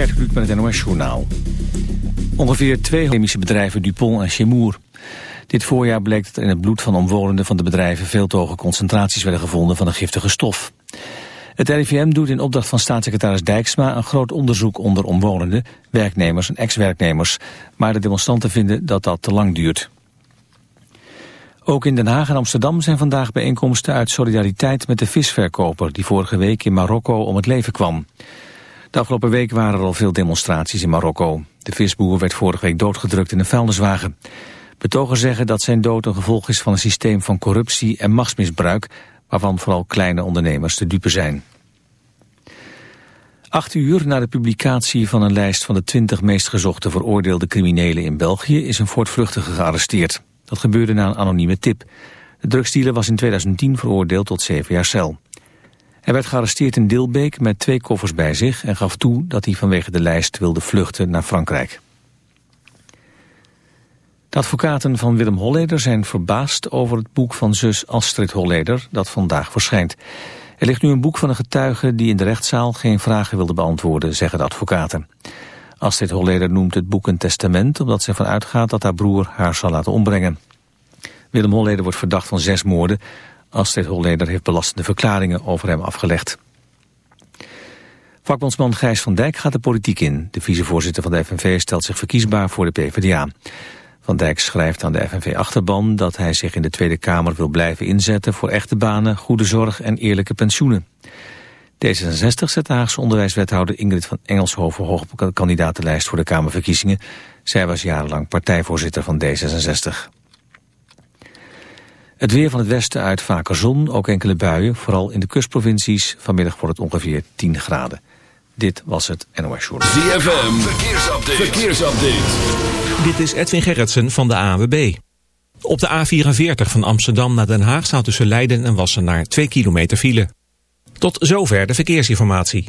Met het NOS Journaal. Ongeveer twee chemische bedrijven Dupont en Chemour. Dit voorjaar bleek dat in het bloed van omwonenden van de bedrijven... veel te hoge concentraties werden gevonden van een giftige stof. Het RIVM doet in opdracht van staatssecretaris Dijksma... een groot onderzoek onder omwonenden, werknemers en ex-werknemers. Maar de demonstranten vinden dat dat te lang duurt. Ook in Den Haag en Amsterdam zijn vandaag bijeenkomsten uit solidariteit met de visverkoper... die vorige week in Marokko om het leven kwam. De afgelopen week waren er al veel demonstraties in Marokko. De visboer werd vorige week doodgedrukt in een vuilniswagen. Betogers zeggen dat zijn dood een gevolg is van een systeem van corruptie en machtsmisbruik... waarvan vooral kleine ondernemers de dupe zijn. Acht uur na de publicatie van een lijst van de twintig meest gezochte veroordeelde criminelen in België... is een voortvluchtige gearresteerd. Dat gebeurde na een anonieme tip. De drugsdealer was in 2010 veroordeeld tot zeven jaar cel. Hij werd gearresteerd in Dilbeek met twee koffers bij zich... en gaf toe dat hij vanwege de lijst wilde vluchten naar Frankrijk. De advocaten van Willem Holleder zijn verbaasd over het boek van zus Astrid Holleder... dat vandaag verschijnt. Er ligt nu een boek van een getuige die in de rechtszaal geen vragen wilde beantwoorden, zeggen de advocaten. Astrid Holleder noemt het boek een testament omdat ze ervan uitgaat dat haar broer haar zal laten ombrengen. Willem Holleder wordt verdacht van zes moorden. Astrid Holleder heeft belastende verklaringen over hem afgelegd. Vakbondsman Gijs van Dijk gaat de politiek in. De vicevoorzitter van de FNV stelt zich verkiesbaar voor de PvdA. Van Dijk schrijft aan de FNV-achterban dat hij zich in de Tweede Kamer wil blijven inzetten voor echte banen, goede zorg en eerlijke pensioenen. D66 zet de Haagse onderwijswethouder Ingrid van Engelshoven hoog op kandidatenlijst voor de Kamerverkiezingen. Zij was jarenlang partijvoorzitter van D66. Het weer van het westen uit vaker zon, ook enkele buien, vooral in de kustprovincies. Vanmiddag wordt het ongeveer 10 graden. Dit was het NOS Journal. ZFM, verkeersupdate. verkeersupdate. Dit is Edwin Gerritsen van de AWB. Op de A44 van Amsterdam naar Den Haag staat tussen Leiden en Wassenaar 2 kilometer file. Tot zover de verkeersinformatie.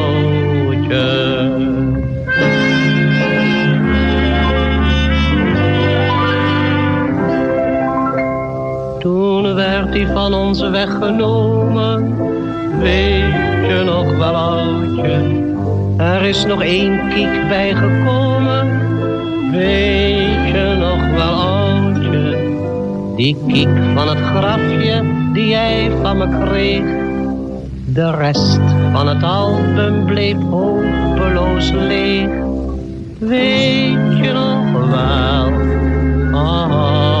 Van ons weggenomen. Weet je nog wel, oudje? Er is nog één kiek bijgekomen. Weet je nog wel, oudje? Die kiek van het grafje die jij van me kreeg. De rest van het album bleef hopeloos leeg. Weet je nog wel, oudje?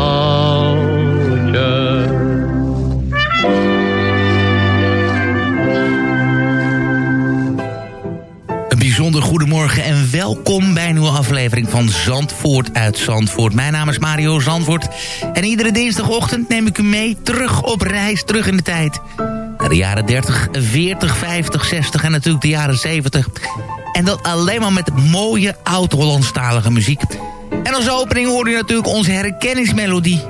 Goedemorgen en welkom bij een nieuwe aflevering van Zandvoort uit Zandvoort. Mijn naam is Mario Zandvoort en iedere dinsdagochtend neem ik u mee terug op reis, terug in de tijd. Naar de jaren 30, 40, 50, 60 en natuurlijk de jaren 70. En dat alleen maar met mooie oud-Hollandstalige muziek. En als opening hoorde u natuurlijk onze herkenningsmelodie.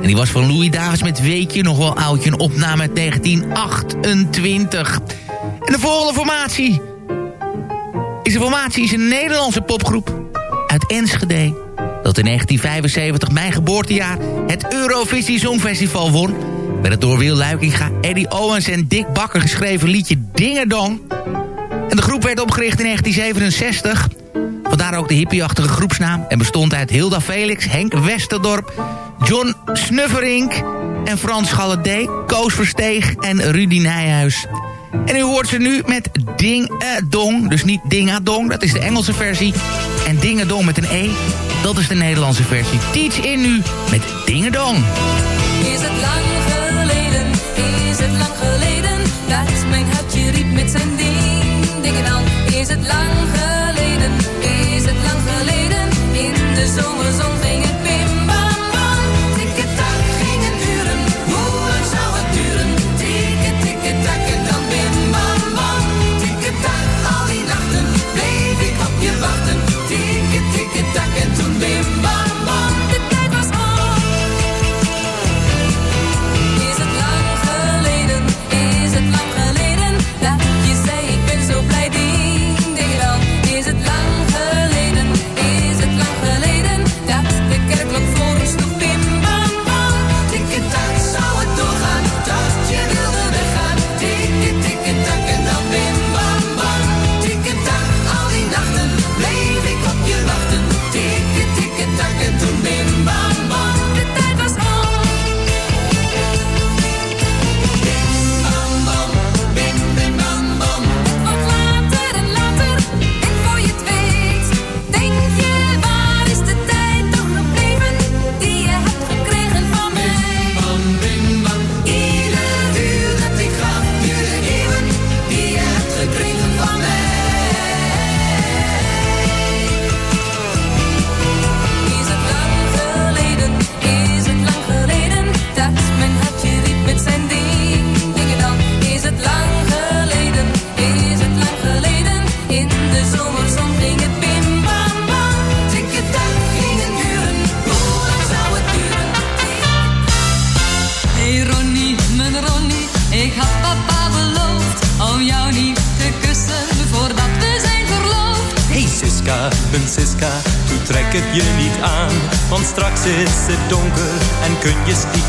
En die was van Louis Davis met Weekje, nog wel oudje, een opname uit 1928. En de volgende formatie een formatie is een Nederlandse popgroep uit Enschede. Dat in 1975, mijn geboortejaar, het Eurovisie Songfestival won. Met het door Wil Luikinga, Eddie Owens en Dick Bakker geschreven liedje Dingerdong. En de groep werd opgericht in 1967. Vandaar ook de hippieachtige groepsnaam. En bestond uit Hilda Felix, Henk Westerdorp, John Snufferink en Frans Galledé, Koos Versteeg en Rudy Nijhuis. En u hoort ze nu met Ding Dong. Dus niet Dingadong, dat is de Engelse versie. En Dingedong met een E, dat is de Nederlandse versie. Teach in nu met Dingedong. Is het lang geleden, is het lang geleden Dat mijn hartje riep met zijn ding, dingen dan Is het lang geleden, is het lang geleden In de zomerzon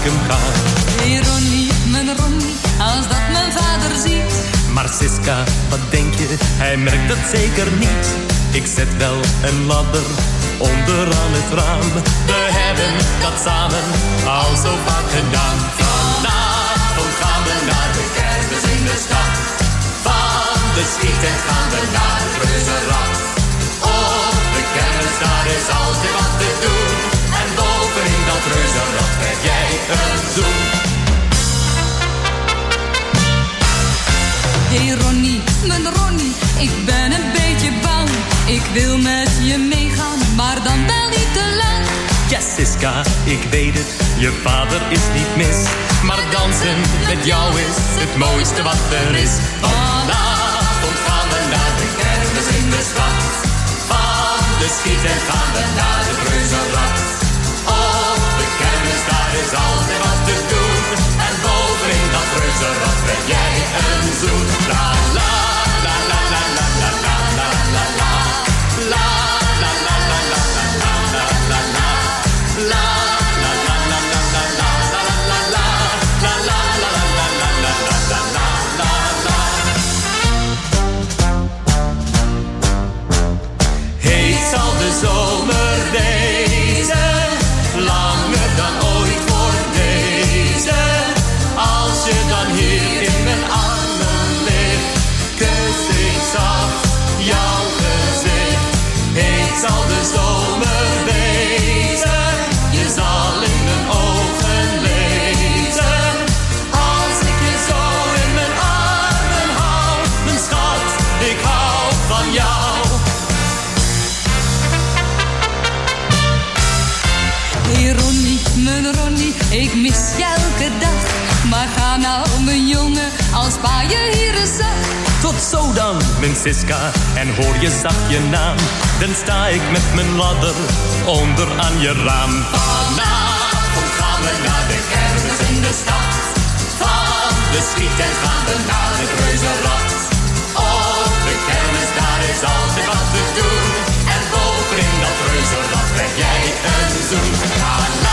stiekem gaan. Ironie, mijn Ronnie, als dat mijn vader ziet. Maar Siska, wat denk je, hij merkt het zeker niet. Ik zet wel een ladder onderaan het raam. We hebben dat samen al zo vaak gedaan. Vanavond gaan we naar de kermis in de stad. Van de schieten gaan we naar het reuzenrad. Op de kermis daar is altijd wat te doen. Dat reuzenrad jij een zoen. Hey Ronnie, mijn Ronnie, ik ben een beetje bang. Ik wil met je meegaan, maar dan wel niet te lang. Ja, Siska, ik weet het, je vader is niet mis. Maar dansen met jou is het mooiste wat er is. Vanavond gaan we naar de kermis in de stad. Van de schieten gaan we naar de reuzenrad. Is altijd wat te doen. En bovenin dat reuzenrad krijg jij een la la ik mis je elke dag. Maar ga nou, mijn jongen, als pa je hier eens zag. Tot zo dan, mijn Siska, en hoor je zacht je naam. Dan sta ik met mijn ladder onder aan je raam. Vanavond gaan we naar de kermis in de stad. Van de schieten gaan we naar het reuzenrad. Op de kermis, daar is altijd wat te doen. En bovenin dat reuzenrad krijg jij een zoen.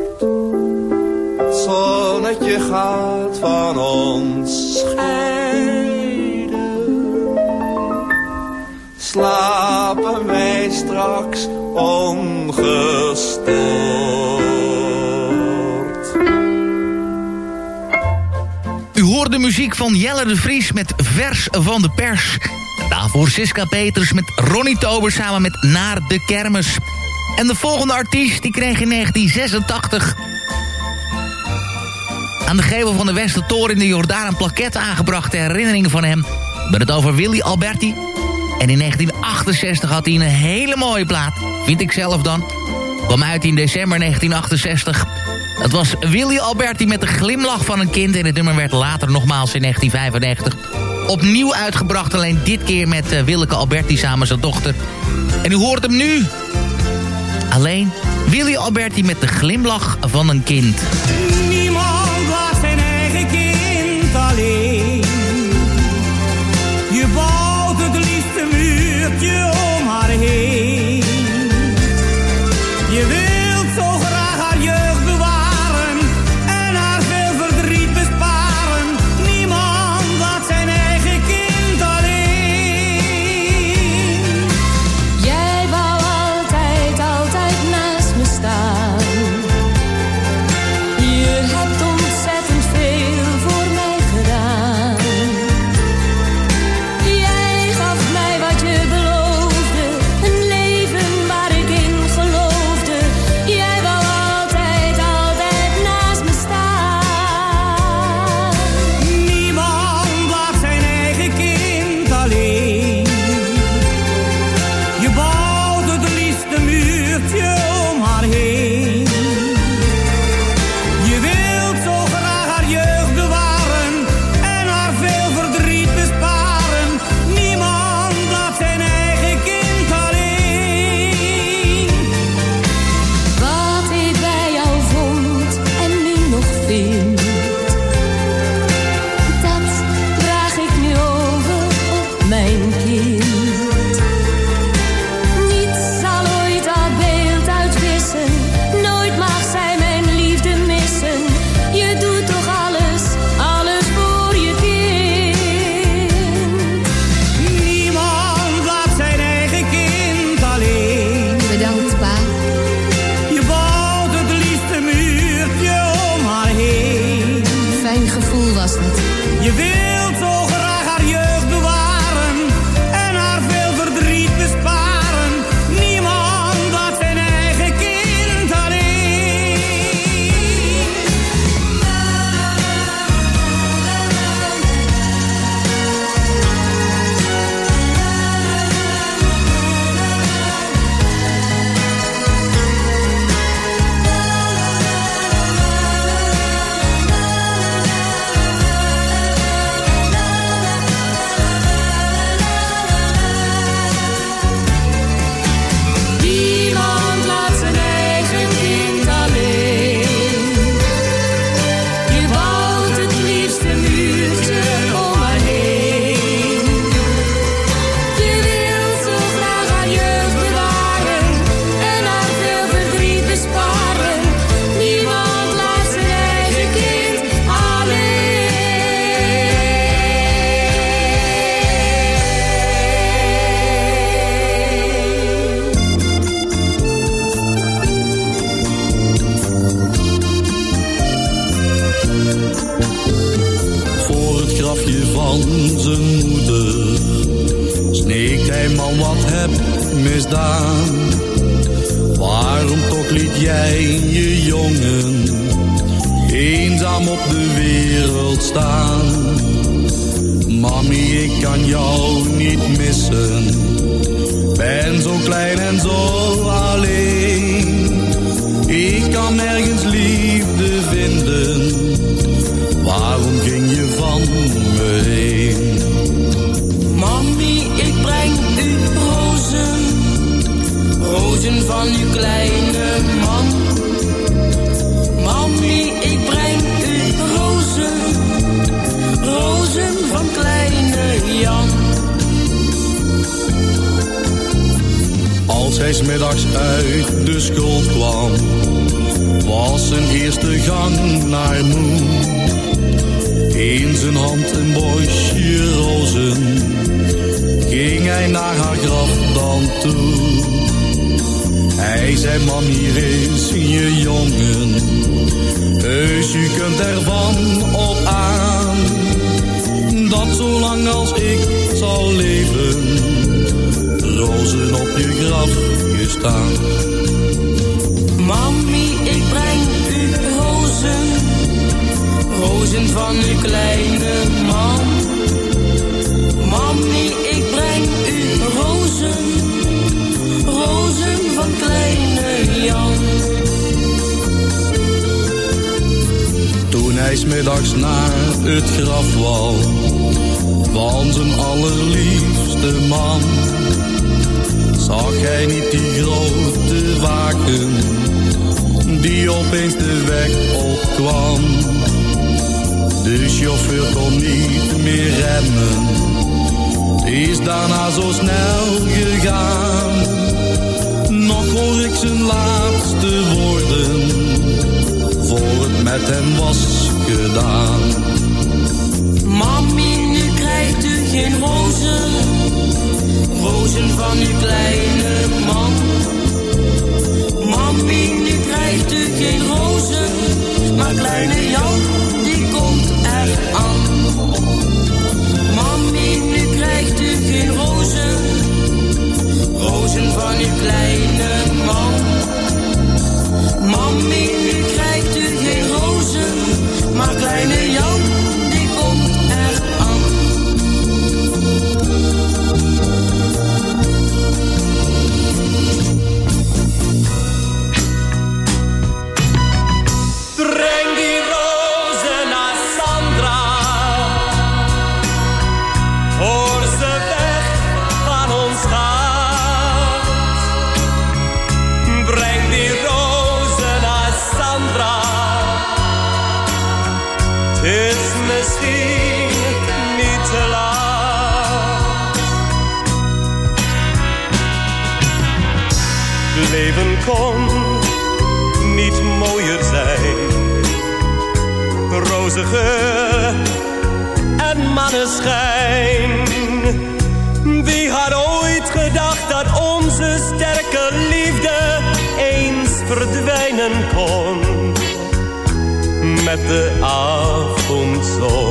zonnetje gaat van ons scheiden slapen wij straks ongestoord. U hoort de muziek van Jelle de Vries met Vers van de Pers. Daarvoor Siska Peters met Ronnie Tober samen met Naar de Kermis. En de volgende artiest die kreeg in 1986... aan de gevel van de Westertoren in de Jordaan een plaquette aangebracht... ter herinnering van hem. We het over Willy Alberti... En in 1968 had hij een hele mooie plaat. Vind ik zelf dan. Kwam uit in december 1968. Het was Willy Alberti met de glimlach van een kind. En het nummer werd later nogmaals in 1995 opnieuw uitgebracht. Alleen dit keer met uh, Willeke Alberti samen zijn dochter. En u hoort hem nu. Alleen Willy Alberti met de glimlach van een kind. liet jij je jongen eenzaam op de wereld staan. Mami, ik kan jou niet missen. Ben zo klein en zo alleen. Ik kan nergens liefde vinden. Waarom ging je van me heen? Mami, ik breng u rozen. Rozen van uw klein hij smiddags uit de school kwam, was zijn eerste gang naar moe. In zijn hand een bosje rozen, ging hij naar haar graf dan toe. Hij zei, mam, hier is je jongen, heus u kunt ervan op aan, dat zolang als ik zal leven, rozen op je grafje staan. Mami, ik breng u rozen, rozen van uw kleine man. Mami, ik breng u rozen, rozen van kleine Jan. Toen hij smiddags naar het graf wou van zijn allerliefste man, zag hij niet die grote waken die opeens de weg opkwam. De chauffeur kon niet meer remmen, is daarna zo snel gegaan. Nog hoor ik zijn laatste woorden voor het met hem was gedaan. Mami, nu krijgt u geen rozen, rozen van uw kleine man. Verdwijnen kon? Met de avondzon.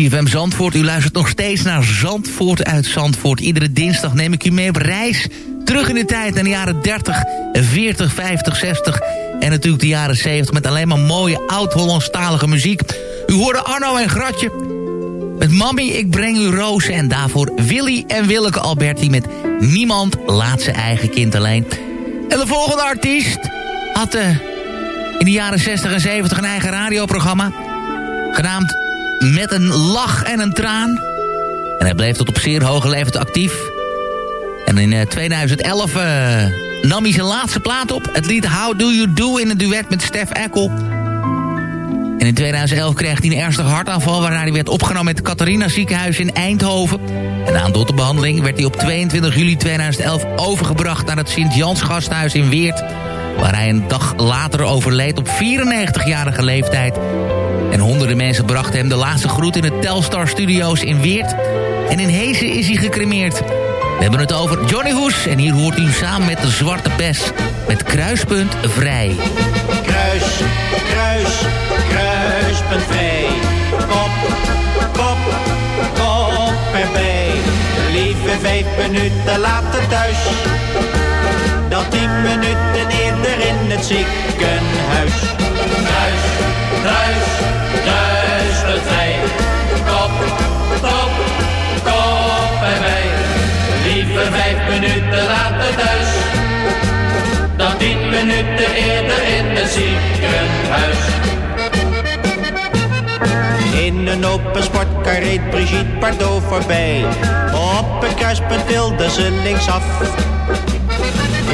CFM Zandvoort, u luistert nog steeds naar Zandvoort uit Zandvoort. Iedere dinsdag neem ik u mee op reis. Terug in de tijd naar de jaren 30, 40, 50, 60... en natuurlijk de jaren 70 met alleen maar mooie oud-Hollandstalige muziek. U hoorde Arno en Gratje Met Mami, ik breng u rozen. En daarvoor Willy en Willeke Alberti met Niemand laat zijn eigen kind alleen. En de volgende artiest had uh, in de jaren 60 en 70 een eigen radioprogramma. Genaamd Met een lach en een traan. En hij bleef tot op zeer hoge leeftijd actief. En in uh, 2011 uh, nam hij zijn laatste plaat op. Het lied How Do You Do in een duet met Stef Eckel. En in 2011 kreeg hij een ernstige hartaanval... waarna hij werd opgenomen met het Catharina ziekenhuis in Eindhoven. En na een dotterbehandeling werd hij op 22 juli 2011 overgebracht... naar het Sint-Jans gasthuis in Weert... waar hij een dag later overleed op 94-jarige leeftijd. En honderden mensen brachten hem de laatste groet in de Telstar Studios in Weert. En in Hezen is hij gecremeerd. We hebben het over Johnny Hoes en hier hoort u samen met de Zwarte Pes... met Kruispunt Vrij. Kruis, kruis, kruispunt vrij. Kop, kop, kop erbij. Lieve vijf minuten later thuis. Dan tien minuten eerder in het ziekenhuis. Kruis, kruis, kruispunt vrij. Kop, kop, kop erbij. Liever vijf minuten later thuis dan tien minuten eerder in het ziekenhuis. In een open sportkar reed Brigitte Bardot voorbij. Op een kruispunt wilde ze linksaf.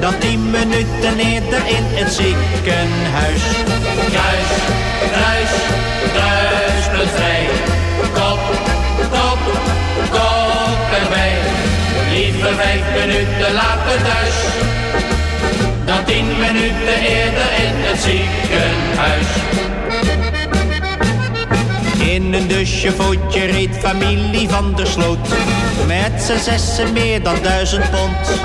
Dan tien minuten eerder in het ziekenhuis. Kruis, kruis, kruispunt vrij. Kop, kop, kop erbij. Lieve vijf minuten later thuis dan tien minuten eerder in het ziekenhuis. In een dusje voetje reed familie van der Sloot. Met z'n zessen meer dan duizend pond.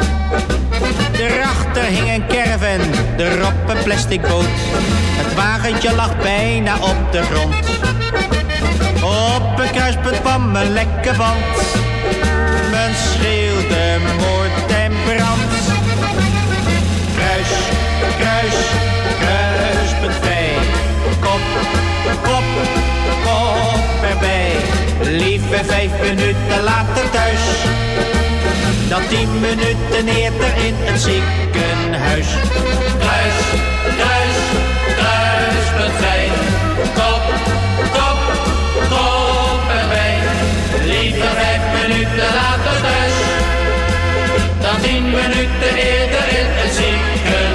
Daarachter hing een caravan, erop een plastic boot. Het wagentje lag bijna op de grond. Op een kruispunt kwam een lekke band. Men schreeuwde moord en brand. Kruis, kruis, kruispunt vrij. Kop, kop, kop erbij. Lieve vijf minuten later thuis. Dan tien minuten eerder in het ziekenhuis. Kruis, kruis, kruispunt vrij. Kop, kop, kop erbij. Lieve vijf minuten later thuis. Dan tien minuten eerder in het ziekenhuis.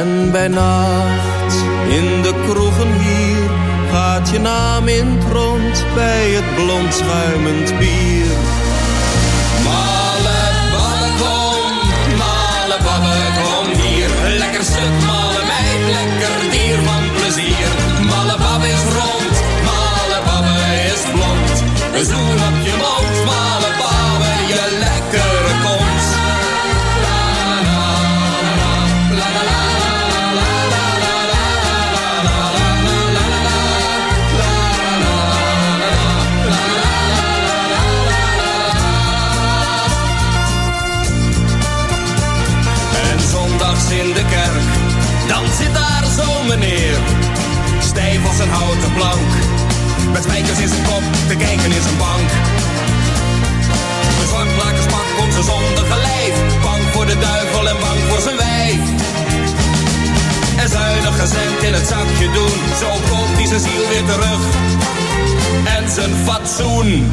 En bij nacht, in de kroegen hier, gaat je naam in het rond bij het blond schuimend bier. Malle babbe kom, babbe kom hier. Lekker stuk, malle meid, lekker dier van plezier. Babbe is rond, babbe is blond. Een op je mond, een houten plank. Met spijkers in zijn kop, te kijken in zijn bank. De zwartlakerspak komt zijn zondige lijf. Bang voor de duivel en bang voor zijn wijf. En zuinig gezend in het zakje doen. Zo koopt hij zijn ziel weer terug. En zijn fatsoen.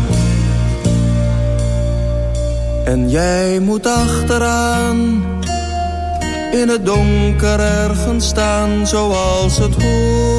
En jij moet achteraan in het donker ergens staan zoals het hoort.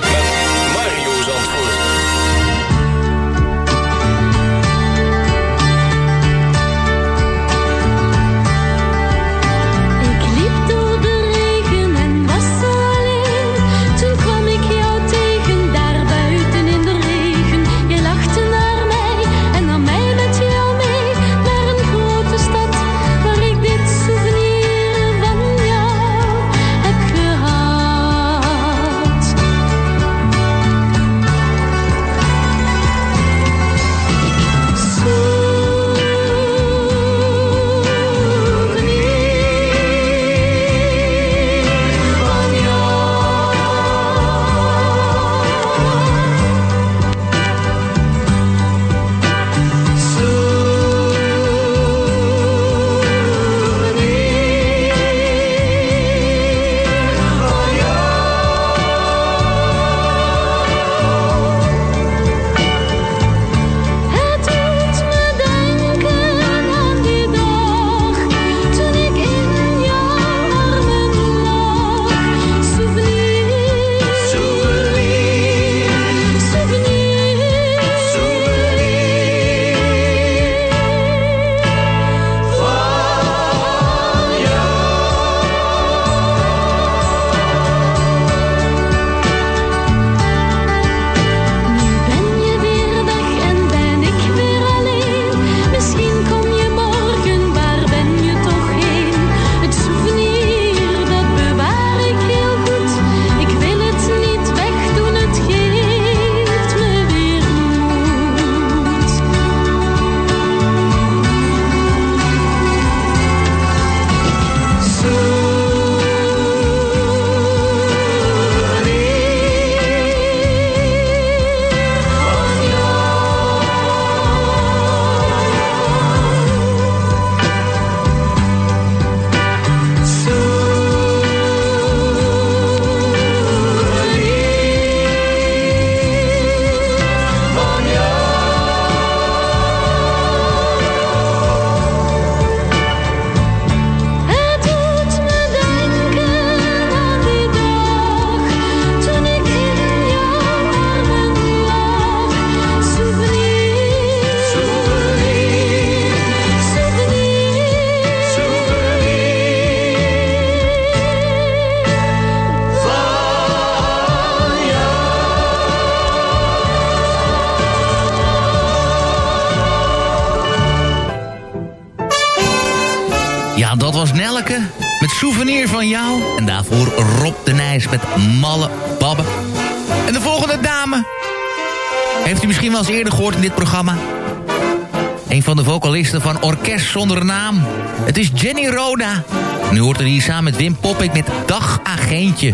Met Malle Babbe. En de volgende dame heeft u misschien wel eens eerder gehoord in dit programma. Een van de vocalisten van Orkest Zonder Naam. Het is Jenny Roda. Nu hoort er hier samen met Wim Poppik met Dagagentje.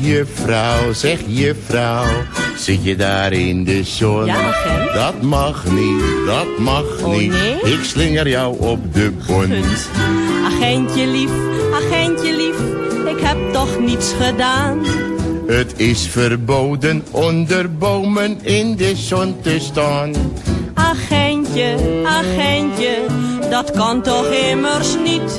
Juffrouw, zeg juffrouw, zit je daar in de zon? Ja, agent. Dat mag niet, dat mag Oh, niet. nee? Ik slinger jou op de bon. Punt. Agentje lief, agentje lief, ik heb toch niets gedaan. Het is verboden onder bomen in de zon te staan. Agentje, agentje, dat kan toch immers niet.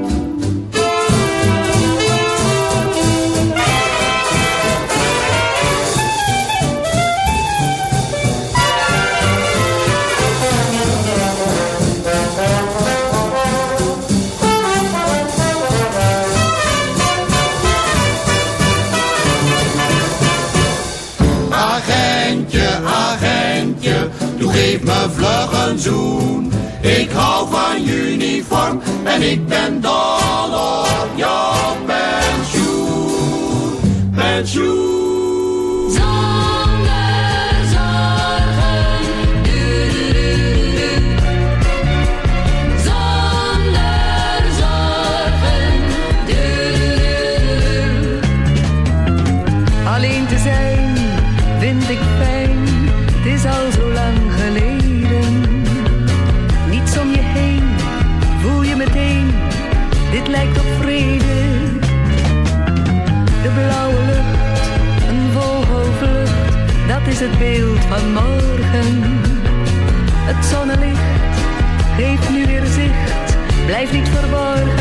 Ik hou van uniform en ik ben dol op jouw pensioen. Pensioen. Beeld van morgen. Het zonnelicht geeft nu weer zicht, blijf niet verborgen.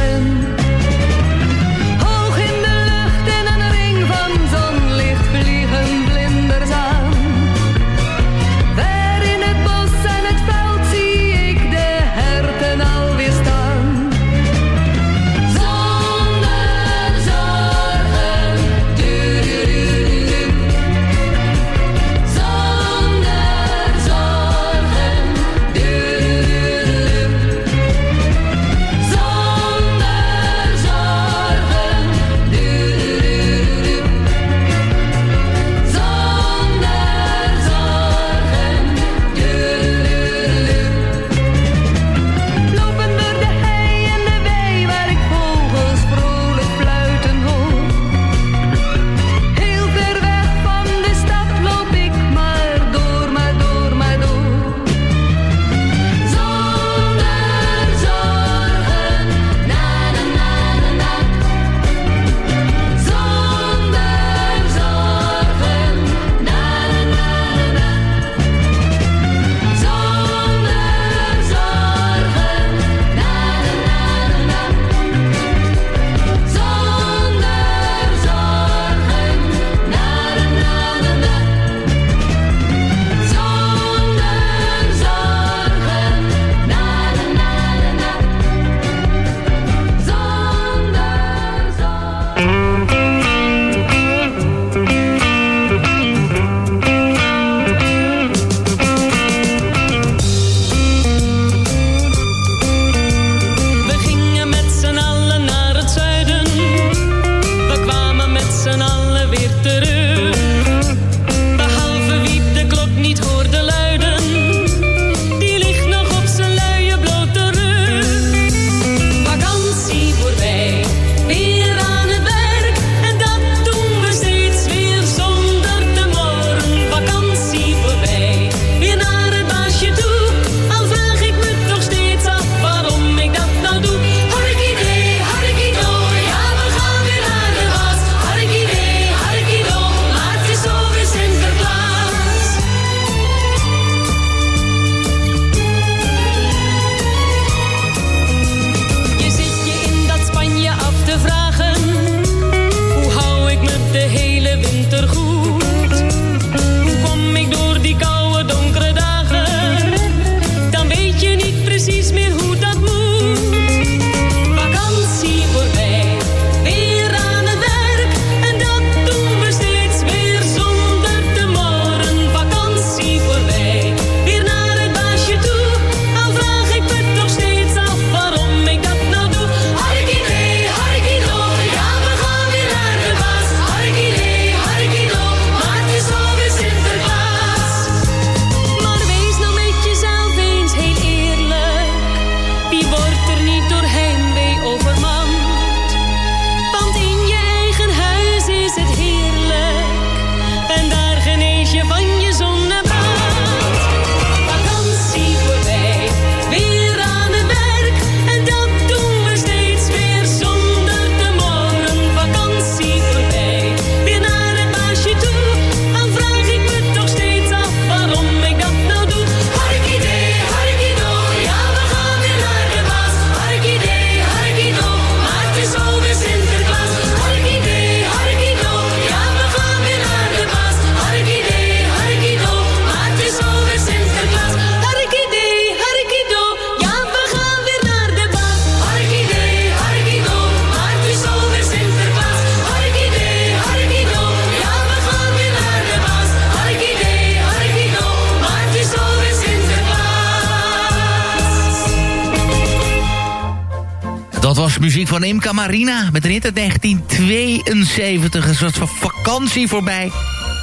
Muziek van Imca Marina met een hit uit 1972. Een soort van vakantie voorbij.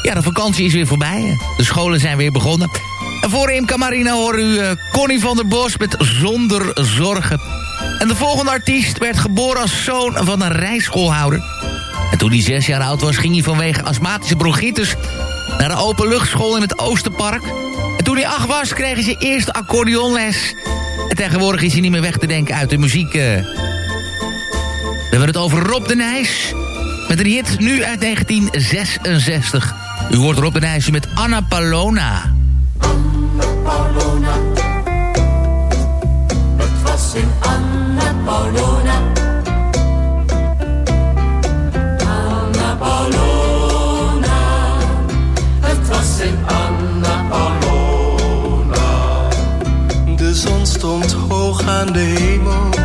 Ja, de vakantie is weer voorbij. De scholen zijn weer begonnen. En voor Imca Marina horen u uh, Connie van der Bos met Zonder Zorgen. En de volgende artiest werd geboren als zoon van een rijschoolhouder. En toen hij zes jaar oud was, ging hij vanwege astmatische bronchitis... naar de openluchtschool in het Oosterpark. En toen hij acht was, kreeg hij zijn eerste accordeonles... En tegenwoordig is hij niet meer weg te denken uit de muziek. Uh. We hebben het over Rob de Nijs. Met een hit nu uit 1966. U hoort Rob de Nijs met Anna Palona. Anna Paulona. Het was in Anna Paulona. Anna Paulona. Het was in Anna Paulona. De zon stond hoog aan de hemel.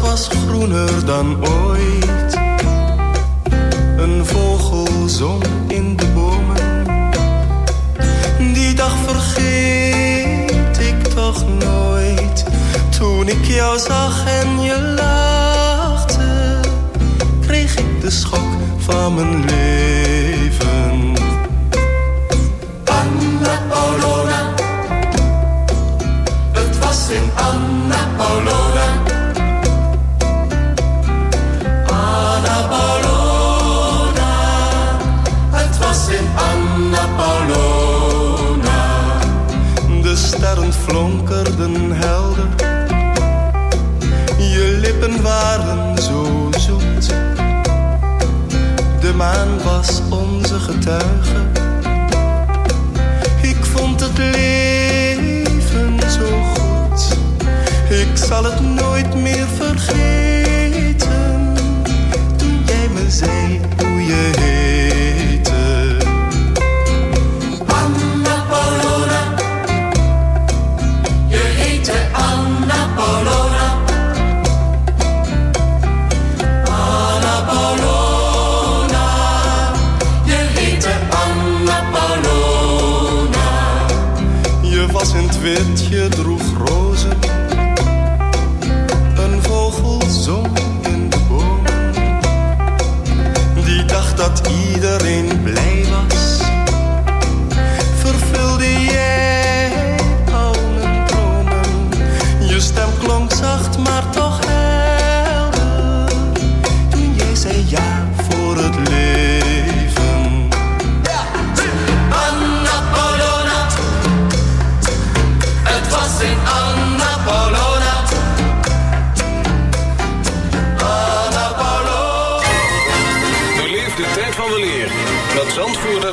Het was groener dan ooit. Een vogel zong in de bomen. Die dag vergeet ik toch nooit. Toen ik jou zag en je lachte, kreeg ik de schok van mijn leven. Anna Paulona. Het was in Anna Paulona. Sterren flonkerden helder. Je lippen waren zo zoet. De maan was onze getuige. Ik vond het leven zo goed. Ik zal het nooit meer vergeten. Toen jij me zei hoe je heette.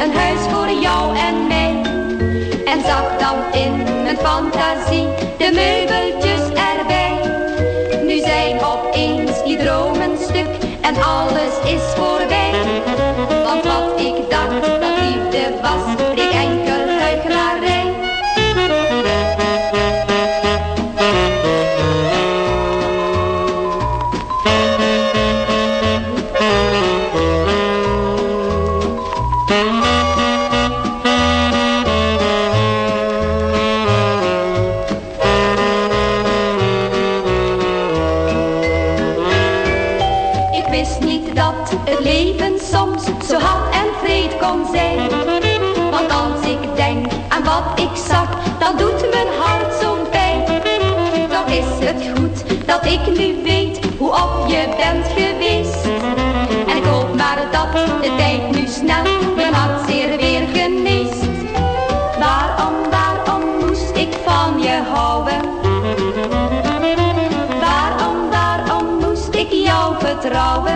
een huis voor jou en mij. En zag dan in mijn fantasie de meubeltjes erbij. Nu zijn opeens die dromen stuk en alles is voorbij. ik nu weet hoe op je bent geweest. En ik hoop maar dat de tijd nu snel me maakt zeer weer geneest. Waarom, waarom moest ik van je houden? Waarom, waarom moest ik jou vertrouwen?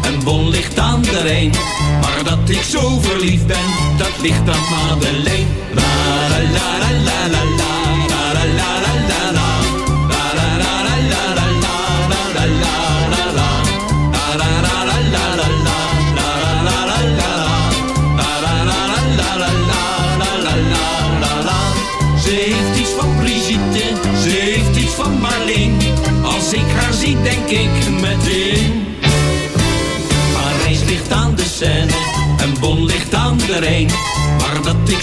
Bon ligt aan de Rijn. Maar dat ik zo verliefd ben, dat ligt aan Madeleine. La la la la la la la, la la la la la la. La la la la la la la, la la la la la. La la la la la la la, la la la la la la. La la la la la la la, la la la la la. Ze heeft iets van Brigitte, ze heeft iets van Marleen. Als ik haar zie, denk ik